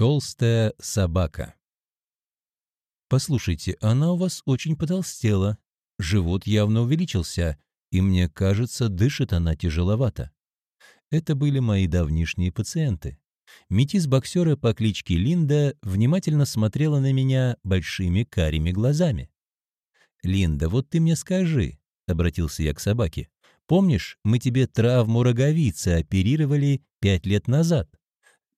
Толстая собака. «Послушайте, она у вас очень потолстела. Живот явно увеличился, и мне кажется, дышит она тяжеловато». Это были мои давнишние пациенты. Метис-боксера по кличке Линда внимательно смотрела на меня большими карими глазами. «Линда, вот ты мне скажи», — обратился я к собаке, «помнишь, мы тебе травму роговицы оперировали пять лет назад?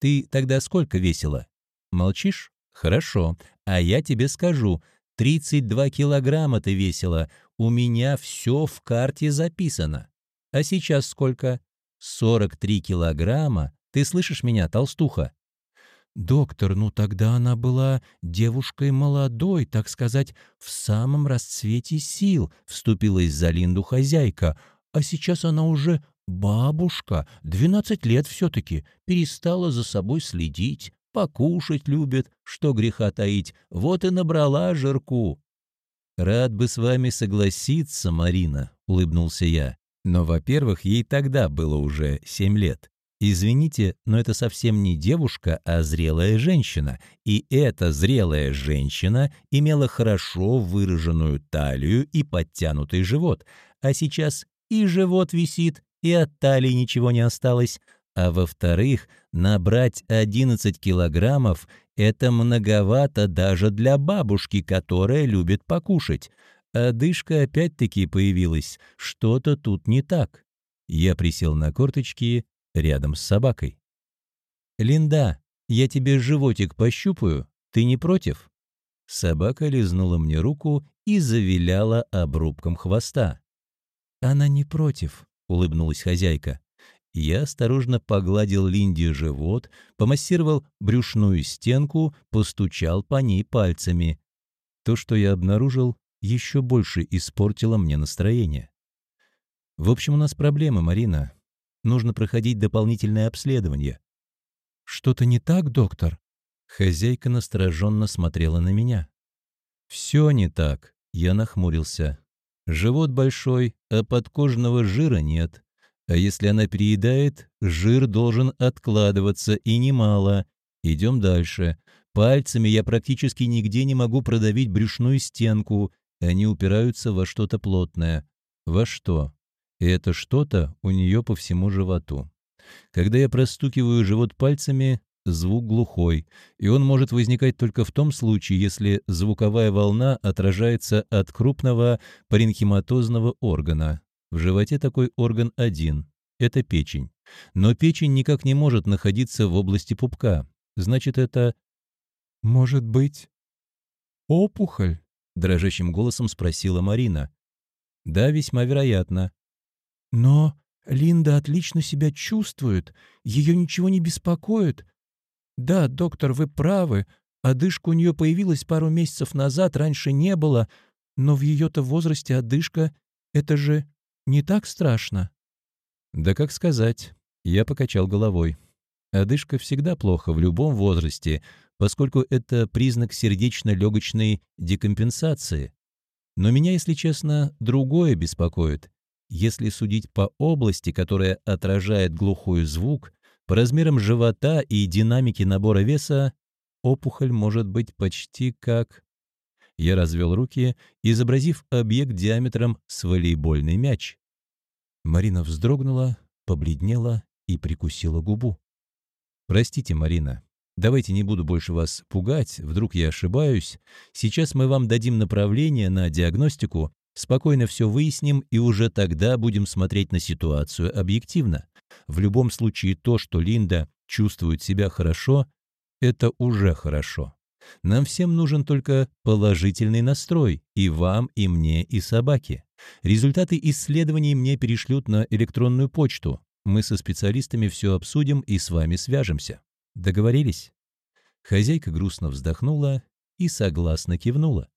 Ты тогда сколько весила? Молчишь? Хорошо. А я тебе скажу, 32 килограмма ты весила. У меня все в карте записано. А сейчас сколько? 43 килограмма. Ты слышишь меня, толстуха? «Доктор, ну тогда она была девушкой молодой, так сказать, в самом расцвете сил», — вступилась за Линду хозяйка. «А сейчас она уже Бабушка, двенадцать лет все-таки, перестала за собой следить, покушать любит, что греха таить, вот и набрала жирку. «Рад бы с вами согласиться, Марина», — улыбнулся я. «Но, во-первых, ей тогда было уже семь лет. Извините, но это совсем не девушка, а зрелая женщина. И эта зрелая женщина имела хорошо выраженную талию и подтянутый живот. А сейчас и живот висит, и от талии ничего не осталось. А во-вторых, набрать 11 килограммов – это многовато даже для бабушки, которая любит покушать. А дышка опять-таки появилась. Что-то тут не так. Я присел на корточки рядом с собакой. «Линда, я тебе животик пощупаю, ты не против?» Собака лизнула мне руку и завиляла обрубком хвоста. «Она не против», — улыбнулась хозяйка. Я осторожно погладил Линде живот, помассировал брюшную стенку, постучал по ней пальцами. То, что я обнаружил, еще больше испортило мне настроение. В общем, у нас проблемы, Марина. Нужно проходить дополнительное обследование. Что-то не так, доктор? Хозяйка настороженно смотрела на меня. Все не так. Я нахмурился. Живот большой, а подкожного жира нет. А если она переедает, жир должен откладываться, и немало. Идем дальше. Пальцами я практически нигде не могу продавить брюшную стенку. Они упираются во что-то плотное. Во что? И это что-то у нее по всему животу. Когда я простукиваю живот пальцами, звук глухой, и он может возникать только в том случае, если звуковая волна отражается от крупного паренхиматозного органа. В животе такой орган один – это печень. Но печень никак не может находиться в области пупка. Значит, это... «Может быть, опухоль?» – дрожащим голосом спросила Марина. «Да, весьма вероятно». «Но Линда отлично себя чувствует, ее ничего не беспокоит, «Да, доктор, вы правы. Одышка у нее появилась пару месяцев назад, раньше не было. Но в ее-то возрасте одышка — это же не так страшно». «Да как сказать?» Я покачал головой. Одышка всегда плохо в любом возрасте, поскольку это признак сердечно-легочной декомпенсации. Но меня, если честно, другое беспокоит. Если судить по области, которая отражает глухой звук, по размерам живота и динамике набора веса опухоль может быть почти как... Я развел руки, изобразив объект диаметром с волейбольный мяч. Марина вздрогнула, побледнела и прикусила губу. «Простите, Марина, давайте не буду больше вас пугать, вдруг я ошибаюсь. Сейчас мы вам дадим направление на диагностику, спокойно все выясним и уже тогда будем смотреть на ситуацию объективно. В любом случае то, что Линда чувствует себя хорошо, это уже хорошо. Нам всем нужен только положительный настрой, и вам, и мне, и собаке. Результаты исследований мне перешлют на электронную почту. Мы со специалистами все обсудим и с вами свяжемся. Договорились?» Хозяйка грустно вздохнула и согласно кивнула.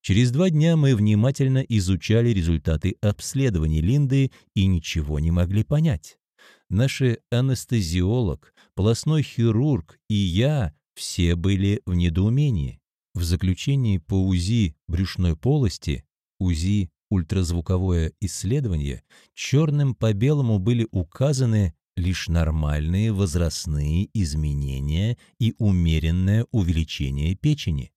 Через два дня мы внимательно изучали результаты обследований Линды и ничего не могли понять. Наши анестезиолог, полостной хирург и я все были в недоумении. В заключении по УЗИ брюшной полости, УЗИ ультразвуковое исследование, черным по белому были указаны лишь нормальные возрастные изменения и умеренное увеличение печени.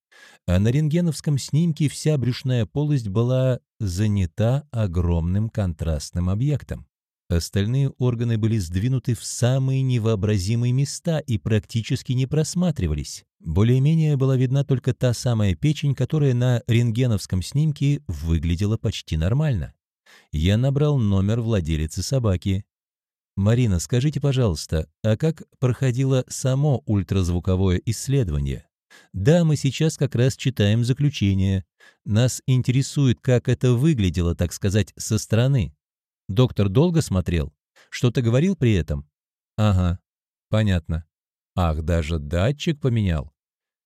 А на рентгеновском снимке вся брюшная полость была занята огромным контрастным объектом. Остальные органы были сдвинуты в самые невообразимые места и практически не просматривались. Более-менее была видна только та самая печень, которая на рентгеновском снимке выглядела почти нормально. Я набрал номер владелицы собаки. «Марина, скажите, пожалуйста, а как проходило само ультразвуковое исследование?» «Да, мы сейчас как раз читаем заключение. Нас интересует, как это выглядело, так сказать, со стороны». Доктор долго смотрел? Что-то говорил при этом? Ага, понятно. Ах, даже датчик поменял.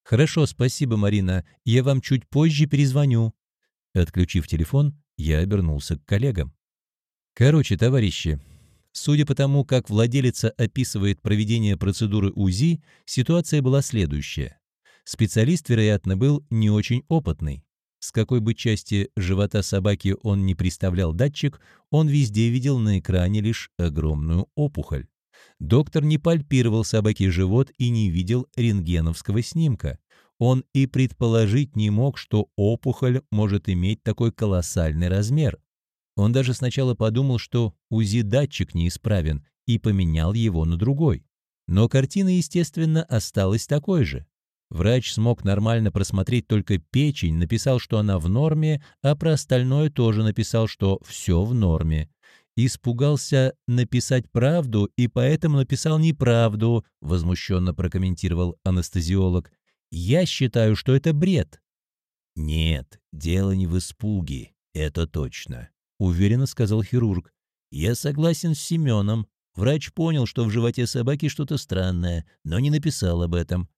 Хорошо, спасибо, Марина. Я вам чуть позже перезвоню. Отключив телефон, я обернулся к коллегам. Короче, товарищи, судя по тому, как владелица описывает проведение процедуры УЗИ, ситуация была следующая. Специалист, вероятно, был не очень опытный. С какой бы части живота собаки он не представлял датчик, он везде видел на экране лишь огромную опухоль. Доктор не пальпировал собаке живот и не видел рентгеновского снимка. Он и предположить не мог, что опухоль может иметь такой колоссальный размер. Он даже сначала подумал, что УЗИ-датчик неисправен, и поменял его на другой. Но картина, естественно, осталась такой же. Врач смог нормально просмотреть только печень, написал, что она в норме, а про остальное тоже написал, что все в норме. Испугался написать правду и поэтому написал неправду, возмущенно прокомментировал анестезиолог. Я считаю, что это бред. Нет, дело не в испуге, это точно, уверенно сказал хирург. Я согласен с Семеном. Врач понял, что в животе собаки что-то странное, но не написал об этом.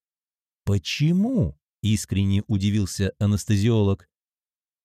«Почему?» — искренне удивился анестезиолог.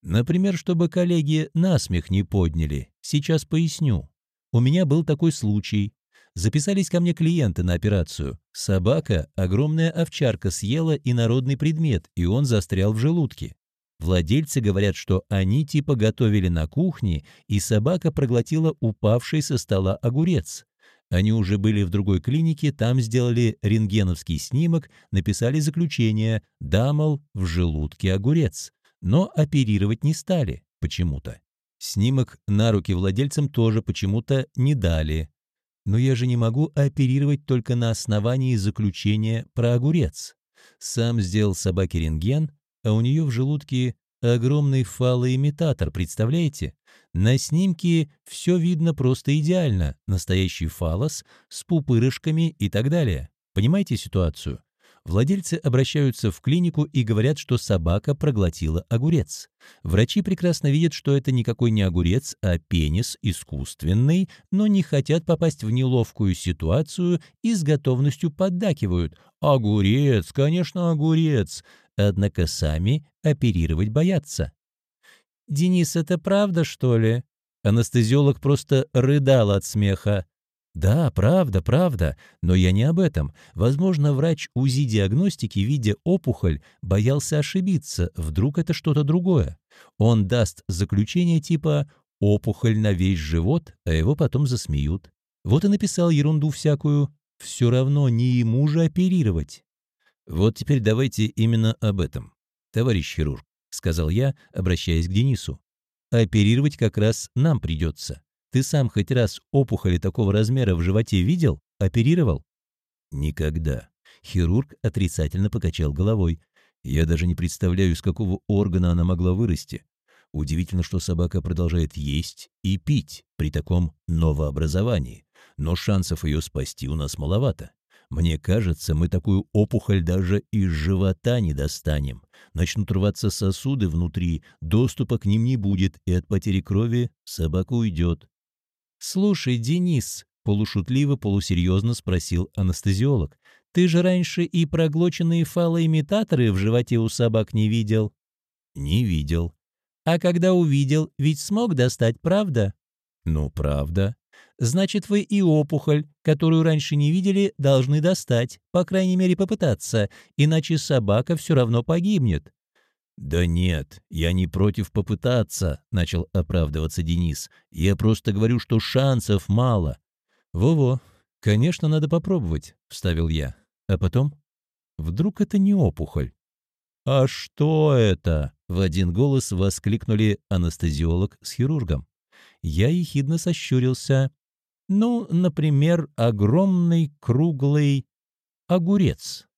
«Например, чтобы коллеги насмех не подняли. Сейчас поясню. У меня был такой случай. Записались ко мне клиенты на операцию. Собака, огромная овчарка, съела инородный предмет, и он застрял в желудке. Владельцы говорят, что они типа готовили на кухне, и собака проглотила упавший со стола огурец. Они уже были в другой клинике, там сделали рентгеновский снимок, написали заключение «Да, мол, в желудке огурец». Но оперировать не стали почему-то. Снимок на руки владельцам тоже почему-то не дали. Но я же не могу оперировать только на основании заключения про огурец. Сам сделал собаке рентген, а у нее в желудке огромный фалоимитатор, представляете? На снимке все видно просто идеально. Настоящий фалос с пупырышками и так далее. Понимаете ситуацию? Владельцы обращаются в клинику и говорят, что собака проглотила огурец. Врачи прекрасно видят, что это никакой не огурец, а пенис искусственный, но не хотят попасть в неловкую ситуацию и с готовностью поддакивают. «Огурец, конечно, огурец!» Однако сами оперировать боятся. «Денис, это правда, что ли?» Анестезиолог просто рыдал от смеха. «Да, правда, правда, но я не об этом. Возможно, врач УЗИ-диагностики, видя опухоль, боялся ошибиться, вдруг это что-то другое. Он даст заключение типа «опухоль на весь живот», а его потом засмеют. Вот и написал ерунду всякую. Все равно не ему же оперировать. Вот теперь давайте именно об этом. Товарищ хирург, — сказал я, обращаясь к Денису. «Оперировать как раз нам придется. Ты сам хоть раз опухоли такого размера в животе видел? Оперировал?» «Никогда». Хирург отрицательно покачал головой. «Я даже не представляю, из какого органа она могла вырасти. Удивительно, что собака продолжает есть и пить при таком новообразовании. Но шансов ее спасти у нас маловато. Мне кажется, мы такую опухоль даже из живота не достанем. Начнут рваться сосуды внутри, доступа к ним не будет, и от потери крови собака уйдет. «Слушай, Денис», — полушутливо, полусерьезно спросил анестезиолог, «ты же раньше и проглоченные фалоимитаторы в животе у собак не видел?» «Не видел». «А когда увидел, ведь смог достать, правда?» «Ну, правда». Значит, вы и опухоль, которую раньше не видели, должны достать, по крайней мере попытаться, иначе собака все равно погибнет». «Да нет, я не против попытаться», — начал оправдываться Денис. «Я просто говорю, что шансов мало». «Во-во, «Конечно, надо попробовать», — вставил я. «А потом? Вдруг это не опухоль?» «А что это?» — в один голос воскликнули анестезиолог с хирургом. Я ехидно сощурился. «Ну, например, огромный круглый огурец».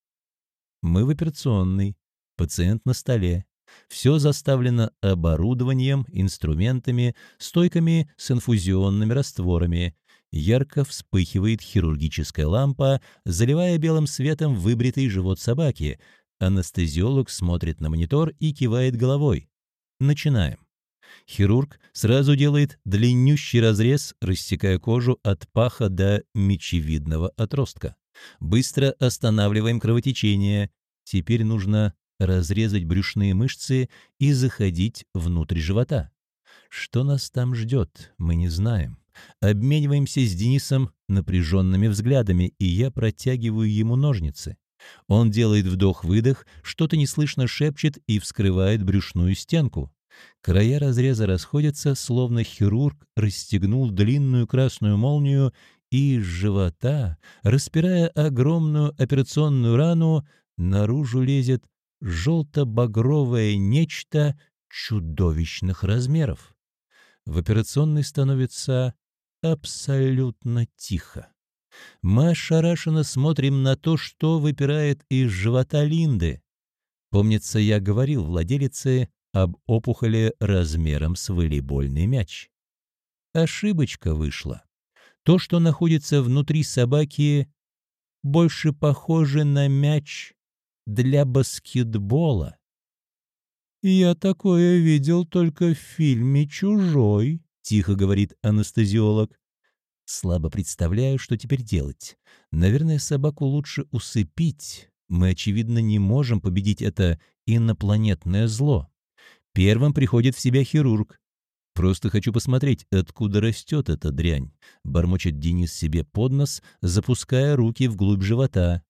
Мы в операционной. Пациент на столе. Все заставлено оборудованием, инструментами, стойками с инфузионными растворами. Ярко вспыхивает хирургическая лампа, заливая белым светом выбритый живот собаки. Анестезиолог смотрит на монитор и кивает головой. Начинаем. Хирург сразу делает длиннющий разрез, рассекая кожу от паха до мечевидного отростка. Быстро останавливаем кровотечение. Теперь нужно разрезать брюшные мышцы и заходить внутрь живота. Что нас там ждет, мы не знаем. Обмениваемся с Денисом напряженными взглядами, и я протягиваю ему ножницы. Он делает вдох-выдох, что-то неслышно шепчет и вскрывает брюшную стенку. Края разреза расходятся, словно хирург расстегнул длинную красную молнию, и из живота, распирая огромную операционную рану, наружу лезет желто-багровое нечто чудовищных размеров. В операционной становится абсолютно тихо. Мы ошарашенно смотрим на то, что выпирает из живота Линды. Помнится, я говорил владелице об опухоли размером с волейбольный мяч. Ошибочка вышла. То, что находится внутри собаки, больше похоже на мяч для баскетбола. «Я такое видел только в фильме «Чужой», — тихо говорит анестезиолог. Слабо представляю, что теперь делать. Наверное, собаку лучше усыпить. Мы, очевидно, не можем победить это инопланетное зло. Первым приходит в себя хирург. «Просто хочу посмотреть, откуда растет эта дрянь», — бормочет Денис себе под нос, запуская руки вглубь живота.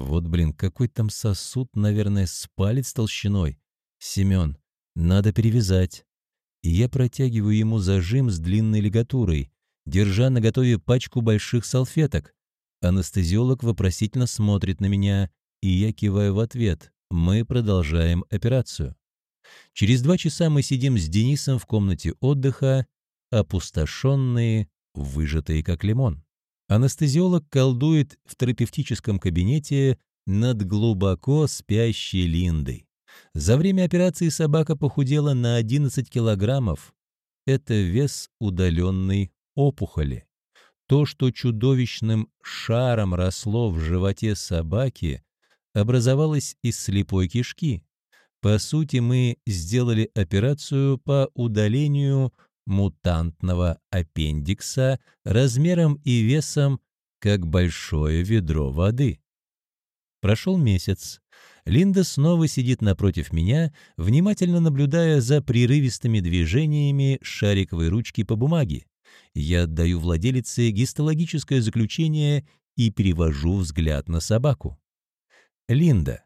Вот, блин, какой там сосуд, наверное, с палец толщиной. Семен, надо перевязать. И я протягиваю ему зажим с длинной лигатурой, держа на готове пачку больших салфеток. Анестезиолог вопросительно смотрит на меня, и я киваю в ответ. Мы продолжаем операцию. Через два часа мы сидим с Денисом в комнате отдыха, опустошенные, выжатые как лимон. Анестезиолог колдует в терапевтическом кабинете над глубоко спящей Линдой. За время операции собака похудела на 11 килограммов. Это вес удаленной опухоли. То, что чудовищным шаром росло в животе собаки, образовалось из слепой кишки. По сути, мы сделали операцию по удалению мутантного аппендикса размером и весом, как большое ведро воды. Прошел месяц. Линда снова сидит напротив меня, внимательно наблюдая за прерывистыми движениями шариковой ручки по бумаге. Я отдаю владелице гистологическое заключение и перевожу взгляд на собаку. «Линда,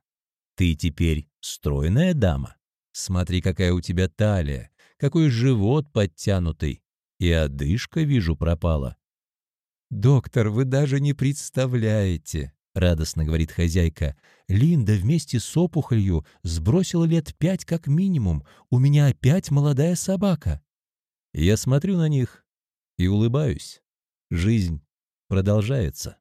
ты теперь стройная дама. Смотри, какая у тебя талия, какой живот подтянутый. И одышка, вижу, пропала. «Доктор, вы даже не представляете», — радостно говорит хозяйка. «Линда вместе с опухолью сбросила лет пять как минимум. У меня опять молодая собака». Я смотрю на них и улыбаюсь. Жизнь продолжается.